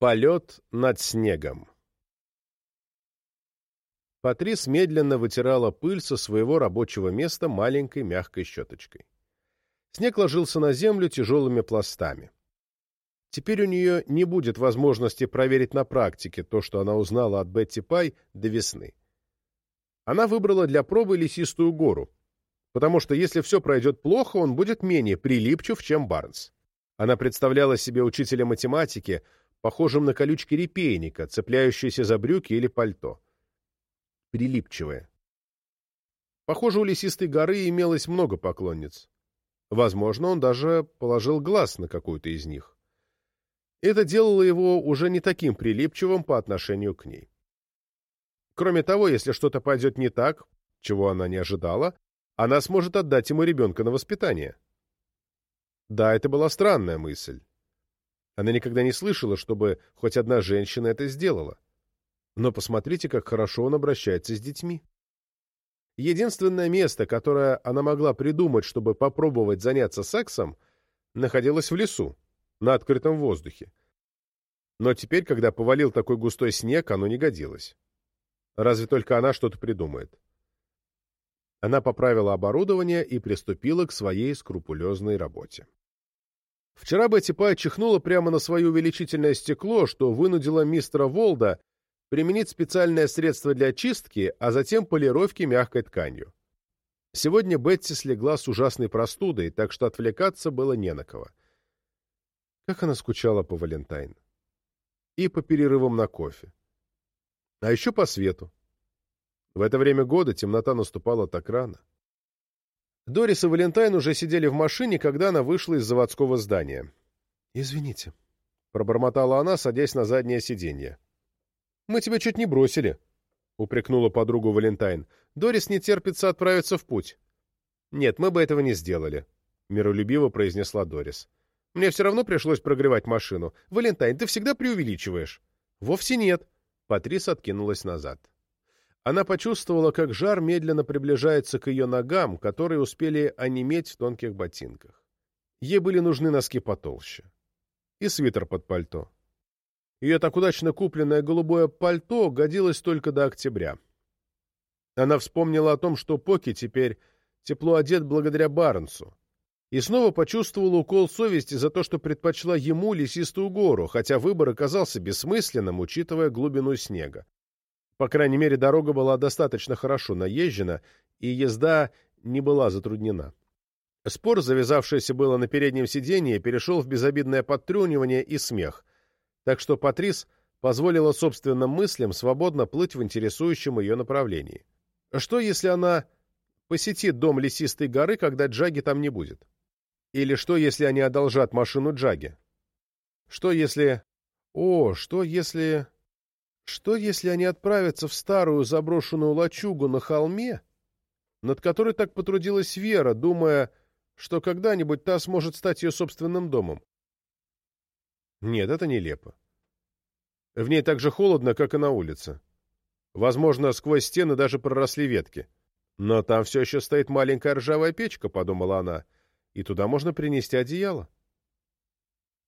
Полет над снегом Патрис медленно вытирала пыль со своего рабочего места маленькой мягкой щеточкой. Снег ложился на землю тяжелыми пластами. Теперь у нее не будет возможности проверить на практике то, что она узнала от Бетти Пай до весны. Она выбрала для пробы лесистую гору, потому что если все пройдет плохо, он будет менее прилипчив, чем Барнс. Она представляла себе учителя математики, похожим на колючки репейника, цепляющиеся за брюки или пальто. Прилипчивая. Похоже, у лесистой горы имелось много поклонниц. Возможно, он даже положил глаз на какую-то из них. Это делало его уже не таким прилипчивым по отношению к ней. Кроме того, если что-то пойдет не так, чего она не ожидала, она сможет отдать ему ребенка на воспитание. Да, это была странная мысль. Она никогда не слышала, чтобы хоть одна женщина это сделала. Но посмотрите, как хорошо он обращается с детьми. Единственное место, которое она могла придумать, чтобы попробовать заняться сексом, находилось в лесу, на открытом воздухе. Но теперь, когда повалил такой густой снег, оно не годилось. Разве только она что-то придумает. Она поправила оборудование и приступила к своей скрупулезной работе. Вчера Бетти Пай чихнула прямо на свое увеличительное стекло, что вынудило мистера Волда применить специальное средство для чистки, а затем полировки мягкой тканью. Сегодня Бетти слегла с ужасной простудой, так что отвлекаться было не на кого. Как она скучала по Валентайн. И по перерывам на кофе. А еще по свету. В это время года темнота наступала так рано. Дорис и Валентайн уже сидели в машине, когда она вышла из заводского здания. «Извините», — пробормотала она, садясь на заднее сиденье. «Мы тебя чуть не бросили», — упрекнула подругу Валентайн. «Дорис не терпится отправиться в путь». «Нет, мы бы этого не сделали», — миролюбиво произнесла Дорис. «Мне все равно пришлось прогревать машину. Валентайн, ты всегда преувеличиваешь». «Вовсе нет», — Патрис откинулась назад. Она почувствовала, как жар медленно приближается к ее ногам, которые успели онеметь в тонких ботинках. Ей были нужны носки потолще. И свитер под пальто. Ее так удачно купленное голубое пальто годилось только до октября. Она вспомнила о том, что Поки теперь тепло одет благодаря Барнсу, и снова почувствовала укол совести за то, что предпочла ему лесистую гору, хотя выбор оказался бессмысленным, учитывая глубину снега. По крайней мере, дорога была достаточно хорошо наезжена, и езда не была затруднена. Спор, завязавшийся было на переднем сиденье, перешел в безобидное подтрунивание и смех, так что Патрис позволила собственным мыслям свободно плыть в интересующем ее направлении. Что, если она посетит дом лесистой горы, когда Джаги там не будет? Или что, если они одолжат машину Джаги? Что, если... О, что, если... Что, если они отправятся в старую заброшенную лачугу на холме, над которой так потрудилась Вера, думая, что когда-нибудь та сможет стать ее собственным домом? Нет, это нелепо. В ней так же холодно, как и на улице. Возможно, сквозь стены даже проросли ветки. Но там все еще стоит маленькая ржавая печка, подумала она, и туда можно принести одеяло.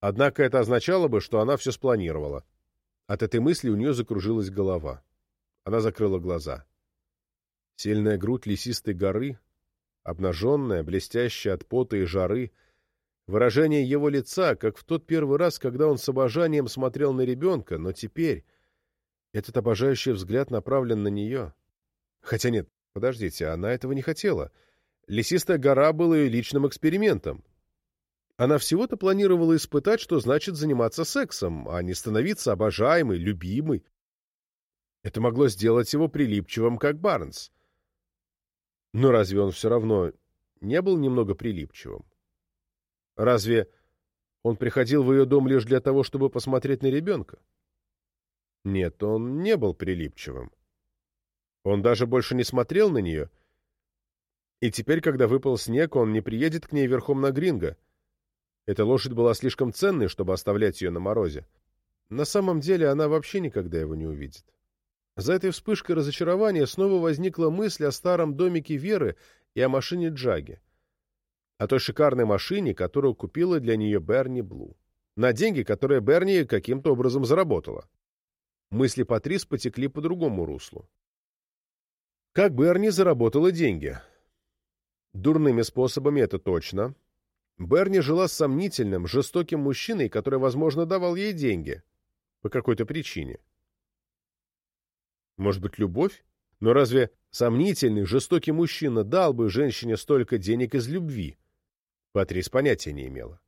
Однако это означало бы, что она все спланировала. От этой мысли у нее закружилась голова. Она закрыла глаза. Сильная грудь лесистой горы, обнаженная, блестящая от пота и жары, выражение его лица, как в тот первый раз, когда он с обожанием смотрел на ребенка, но теперь этот обожающий взгляд направлен на нее. Хотя нет, подождите, она этого не хотела. Лесистая гора была ее личным экспериментом. Она всего-то планировала испытать, что значит заниматься сексом, а не становиться обожаемой, любимой. Это могло сделать его прилипчивым, как Барнс. Но разве он все равно не был немного прилипчивым? Разве он приходил в ее дом лишь для того, чтобы посмотреть на ребенка? Нет, он не был прилипчивым. Он даже больше не смотрел на нее. И теперь, когда выпал снег, он не приедет к ней верхом на Гринго — эта лошадь была слишком ценной, чтобы оставлять ее на морозе. На самом деле она вообще никогда его не увидит. За этой вспышкой разочарования снова возникла мысль о старом домике Веры и о машине Джаги. О той шикарной машине, которую купила для нее Берни Блу. на деньги, которые Берни каким-то образом заработала. Мысли Патрис потекли по другому руслу. Как Берни заработала деньги? Дурными способами это точно. Берни жила с сомнительным, жестоким мужчиной, который, возможно, давал ей деньги. По какой-то причине. Может быть, любовь? Но разве сомнительный, жестокий мужчина дал бы женщине столько денег из любви? Патрис понятия не имела.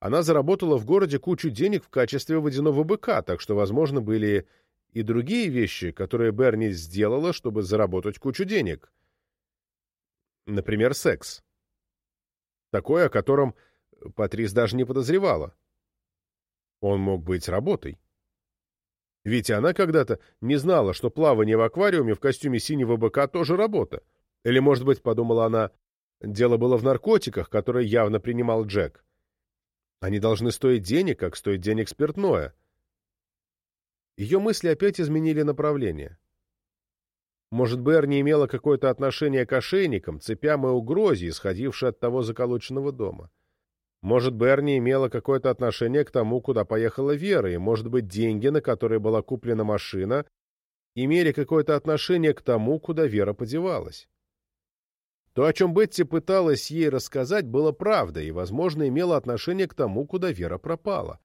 Она заработала в городе кучу денег в качестве водяного быка, так что, возможно, были и другие вещи, которые Берни сделала, чтобы заработать кучу денег. Например, секс. Такое, о котором Патрис даже не подозревала. Он мог быть работой. Ведь она когда-то не знала, что плавание в аквариуме в костюме синего быка тоже работа. Или, может быть, подумала она, дело было в наркотиках, которые явно принимал Джек. Они должны стоить денег, как стоит денег спиртное. Ее мысли опять изменили направление. Может, Берни имела какое-то отношение к ошейникам, цепям и угрозе, исходившей от того заколоченного дома. Может, Берни имела какое-то отношение к тому, куда поехала Вера, и, может быть, деньги, на которые была куплена машина, имели какое-то отношение к тому, куда Вера подевалась. То, о чем Бетти пыталась ей рассказать, было правдой и, возможно, имело отношение к тому, куда Вера пропала.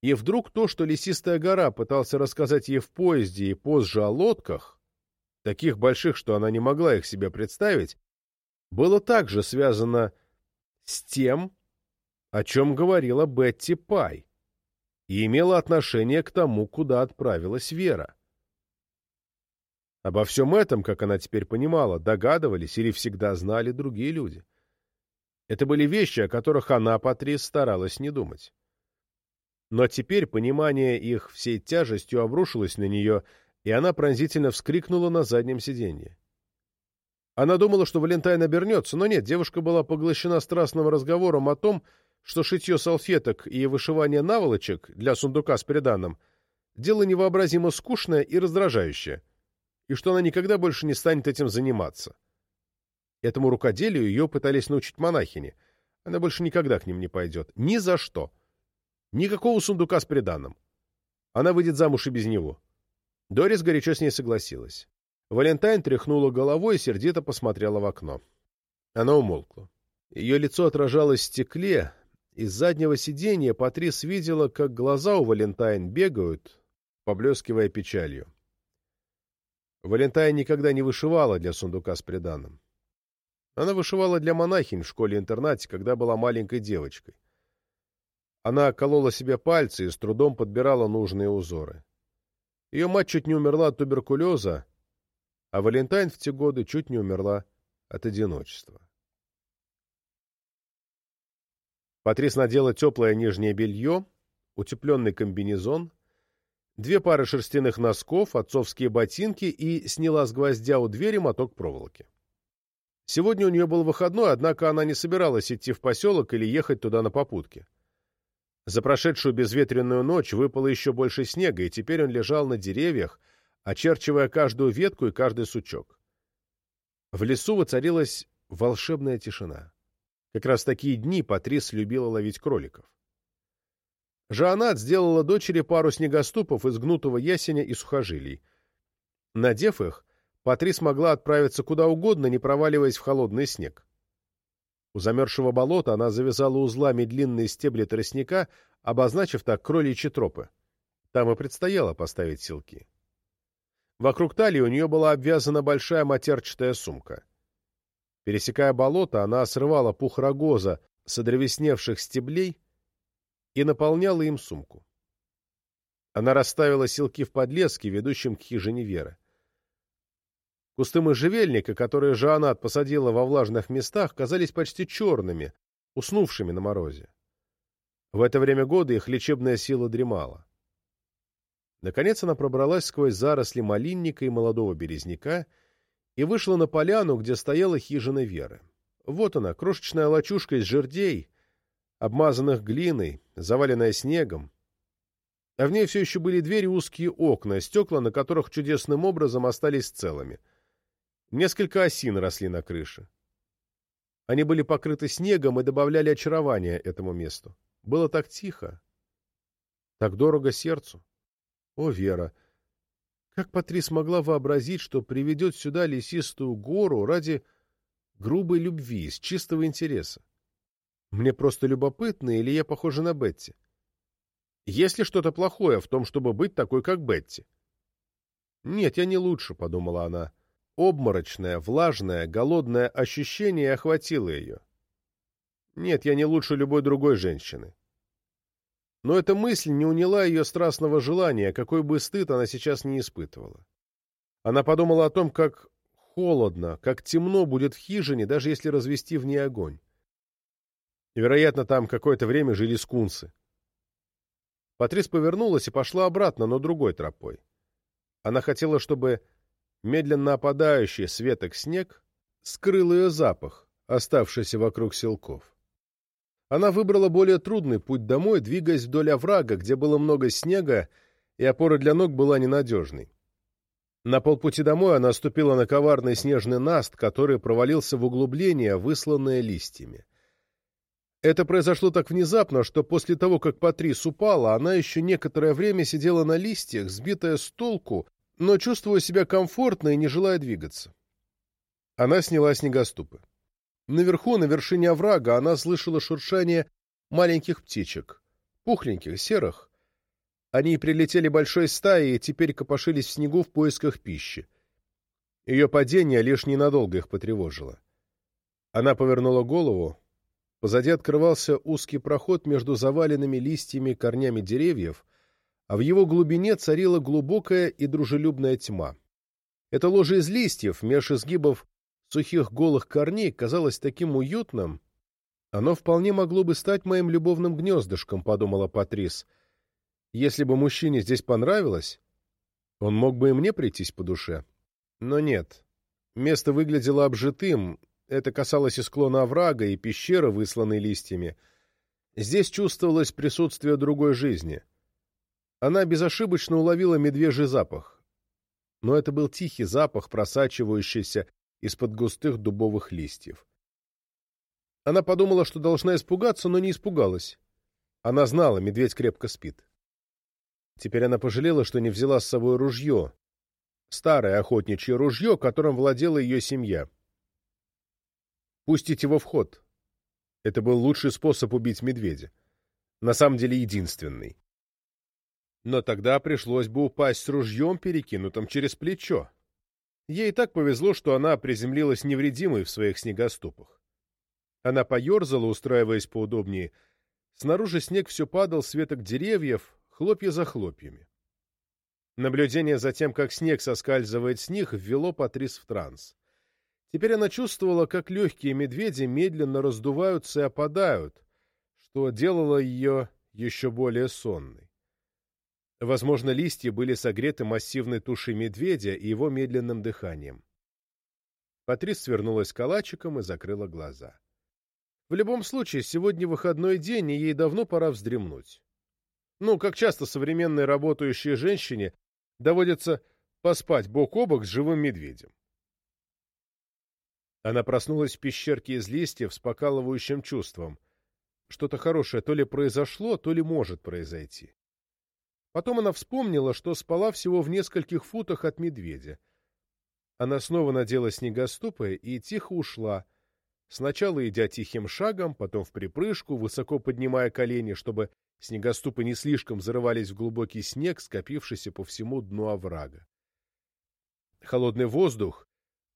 И вдруг то, что Лесистая гора пытался рассказать ей в поезде и позже о лодках, таких больших, что она не могла их себе представить, было также связано с тем, о чем говорила Бетти Пай, и имело отношение к тому, куда отправилась Вера. Обо всем этом, как она теперь понимала, догадывались или всегда знали другие люди. Это были вещи, о которых она, Патрис, старалась не думать. Но теперь понимание их всей тяжестью обрушилось на нее, и она пронзительно вскрикнула на заднем сиденье. Она думала, что Валентайн обернется, но нет, девушка была поглощена страстным разговором о том, что шитье салфеток и вышивание наволочек для сундука с приданным — дело невообразимо скучное и раздражающее — и что она никогда больше не станет этим заниматься. Этому рукоделию ее пытались научить монахини. Она больше никогда к ним не пойдет. Ни за что. Никакого сундука с приданным. Она выйдет замуж и без него. Дорис горячо с ней согласилась. Валентайн тряхнула головой и сердито посмотрела в окно. Она умолкла. Ее лицо отражалось в стекле. Из заднего сиденья Патрис видела, как глаза у Валентайн бегают, поблескивая печалью. Валентайн никогда не вышивала для сундука с приданым. Она вышивала для монахинь в школе-интернате, когда была маленькой девочкой. Она колола себе пальцы и с трудом подбирала нужные узоры. Ее мать чуть не умерла от туберкулеза, а Валентайн в те годы чуть не умерла от одиночества. Патрис надела теплое нижнее белье, утепленный комбинезон, две пары шерстяных носков, отцовские ботинки и сняла с гвоздя у двери моток проволоки. Сегодня у нее был выходной, однако она не собиралась идти в поселок или ехать туда на попутке. За прошедшую безветренную ночь выпало еще больше снега, и теперь он лежал на деревьях, очерчивая каждую ветку и каждый сучок. В лесу воцарилась волшебная тишина. Как раз такие дни Патрис любила ловить кроликов. Жанат сделала дочери пару снегоступов из гнутого ясеня и сухожилий. Надев их, Патри смогла отправиться куда угодно, не проваливаясь в холодный снег. У замерзшего болота она завязала узлами длинные стебли тростника, обозначив так кроличьи тропы. Там и предстояло поставить силки. Вокруг талии у нее была обвязана большая матерчатая сумка. Пересекая болото, она срывала пух рогоза с одревесневших стеблей и наполняла им сумку. Она расставила силки в подлеске, ведущем к хижине Веры. Кусты можжевельника, которые Жанат посадила во влажных местах, казались почти черными, уснувшими на морозе. В это время года их лечебная сила дремала. Наконец она пробралась сквозь заросли малинника и молодого березняка и вышла на поляну, где стояла хижина Веры. Вот она, крошечная лачушка из жердей, обмазанных глиной, заваленная снегом. А в ней все еще были двери узкие окна, стекла на которых чудесным образом остались целыми. Несколько осин росли на крыше. Они были покрыты снегом и добавляли очарования этому месту. Было так тихо, так дорого сердцу. О, Вера! Как Патри смогла вообразить, что приведет сюда лесистую гору ради грубой любви, из чистого интереса? Мне просто любопытно, или я похожа на Бетти? Есть ли что-то плохое в том, чтобы быть такой, как Бетти? Нет, я не лучше, — подумала она. Обморочное, влажное, голодное ощущение охватило ее. Нет, я не лучше любой другой женщины. Но эта мысль не уняла ее страстного желания, какой бы стыд она сейчас не испытывала. Она подумала о том, как холодно, как темно будет в хижине, даже если развести в ней огонь. Вероятно, там какое-то время жили скунсы. Патрис повернулась и пошла обратно, но другой тропой. Она хотела, чтобы медленно опадающий светок снег скрыл ее запах, оставшийся вокруг селков. Она выбрала более трудный путь домой, двигаясь вдоль оврага, где было много снега, и опора для ног была ненадежной. На полпути домой она ступила на коварный снежный наст, который провалился в углубление, высланное листьями. Это произошло так внезапно, что после того, как Патрис упала, она еще некоторое время сидела на листьях, сбитая с толку, но чувствуя себя комфортно и не желая двигаться. Она сняла снегоступы. Наверху, на вершине оврага, она слышала шуршание маленьких птичек, пухленьких, серых. Они прилетели большой стаей и теперь копошились в снегу в поисках пищи. Ее падение лишь ненадолго их потревожило. Она повернула голову, Позади открывался узкий проход между заваленными листьями и корнями деревьев, а в его глубине царила глубокая и дружелюбная тьма. Это ложе из листьев, меж изгибов сухих голых корней, казалось таким уютным. Оно вполне могло бы стать моим любовным гнездышком, подумала Патрис. Если бы мужчине здесь понравилось, он мог бы и мне прийтись по душе. Но нет. Место выглядело обжитым, это касалось и склона оврага, и пещеры, высланной листьями. Здесь чувствовалось присутствие другой жизни. Она безошибочно уловила медвежий запах. Но это был тихий запах, просачивающийся из-под густых дубовых листьев. Она подумала, что должна испугаться, но не испугалась. Она знала, медведь крепко спит. Теперь она пожалела, что не взяла с собой ружье. Старое охотничье ружье, которым владела ее семья пустить его в ход. Это был лучший способ убить медведя. На самом деле единственный. Но тогда пришлось бы упасть с ружьем, перекинутым через плечо. Ей так повезло, что она приземлилась невредимой в своих снегоступах. Она поерзала, устраиваясь поудобнее. Снаружи снег все падал с веток деревьев, хлопья за хлопьями. Наблюдение за тем, как снег соскальзывает с них, ввело Патрис в транс. Теперь она чувствовала, как легкие медведи медленно раздуваются и опадают, что делало ее еще более сонной. Возможно, листья были согреты массивной тушей медведя и его медленным дыханием. Патрис свернулась калачиком и закрыла глаза. В любом случае, сегодня выходной день, и ей давно пора вздремнуть. Ну, как часто современной работающей женщине доводится поспать бок о бок с живым медведем. Она проснулась в пещерке из листьев с покалывающим чувством. Что-то хорошее то ли произошло, то ли может произойти. Потом она вспомнила, что спала всего в нескольких футах от медведя. Она снова надела снегоступы и тихо ушла, сначала идя тихим шагом, потом в припрыжку, высоко поднимая колени, чтобы снегоступы не слишком зарывались в глубокий снег, скопившийся по всему дну оврага. Холодный воздух,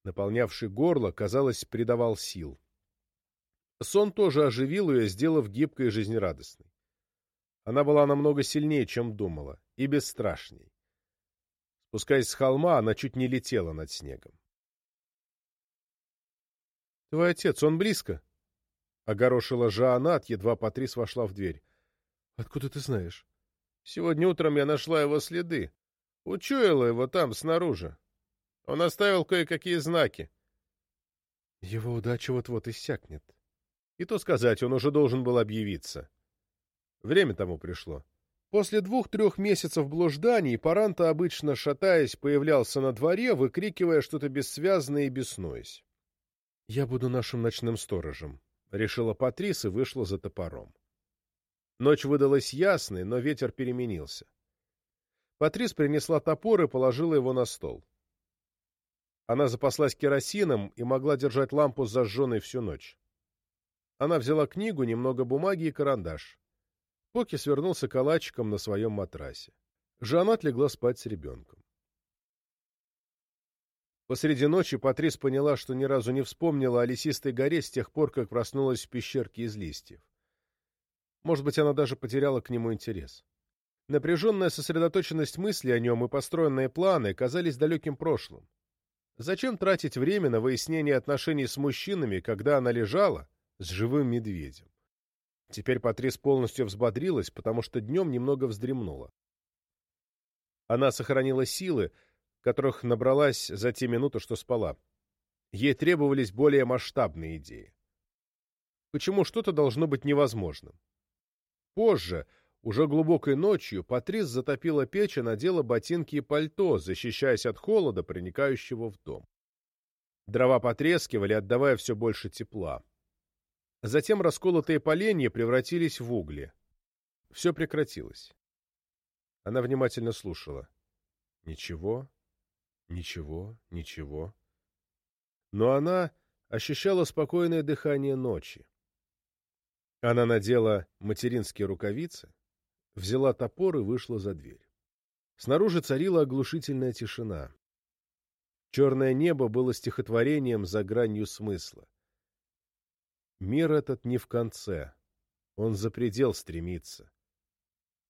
наполнявший горло, казалось, придавал сил. Сон тоже оживил ее, сделав гибкой и жизнерадостной. Она была намного сильнее, чем думала, и бесстрашней. Спускаясь с холма, она чуть не летела над снегом. — Твой отец, он близко? — огорошила Жаанат, едва Патрис вошла в дверь. — Откуда ты знаешь? — Сегодня утром я нашла его следы. Учуяла его там, снаружи. Он оставил кое-какие знаки. Его удача вот-вот иссякнет. И то сказать, он уже должен был объявиться. Время тому пришло. После двух-трех месяцев блужданий Паранта, обычно шатаясь, появлялся на дворе, выкрикивая что-то бессвязное и беснуясь. — Я буду нашим ночным сторожем, — решила Патрис и вышла за топором. Ночь выдалась ясной, но ветер переменился. Патрис принесла топор и положила его на стол. Она запаслась керосином и могла держать лампу зажженной всю ночь. Она взяла книгу, немного бумаги и карандаш. Поки свернулся калачиком на своем матрасе. Жанат легла спать с ребенком. Посреди ночи Патрис поняла, что ни разу не вспомнила о лесистой горе с тех пор, как проснулась в пещерке из листьев. Может быть, она даже потеряла к нему интерес. Напряженная сосредоточенность мысли о нем и построенные планы казались далеким прошлым. Зачем тратить время на выяснение отношений с мужчинами, когда она лежала с живым медведем? Теперь Патрис полностью взбодрилась, потому что днем немного вздремнула. Она сохранила силы, которых набралась за те минуты, что спала. Ей требовались более масштабные идеи. Почему что-то должно быть невозможным? Позже, уже глубокой ночью, Патрис затопила печь и надела ботинки и пальто, защищаясь от холода, проникающего в дом. Дрова потрескивали, отдавая все больше тепла. Затем расколотые поленья превратились в угли. Все прекратилось. Она внимательно слушала. Ничего, ничего, ничего. Но она ощущала спокойное дыхание ночи. Она надела материнские рукавицы, взяла топор и вышла за дверь. Снаружи царила оглушительная тишина. Черное небо было стихотворением за гранью смысла. Мир этот не в конце, он за предел стремится.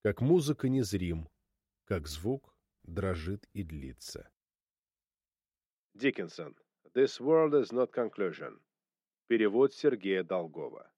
Как музыка незрим, как звук дрожит и длится. Диккенсон. This world is not conclusion. Перевод Сергея Долгова.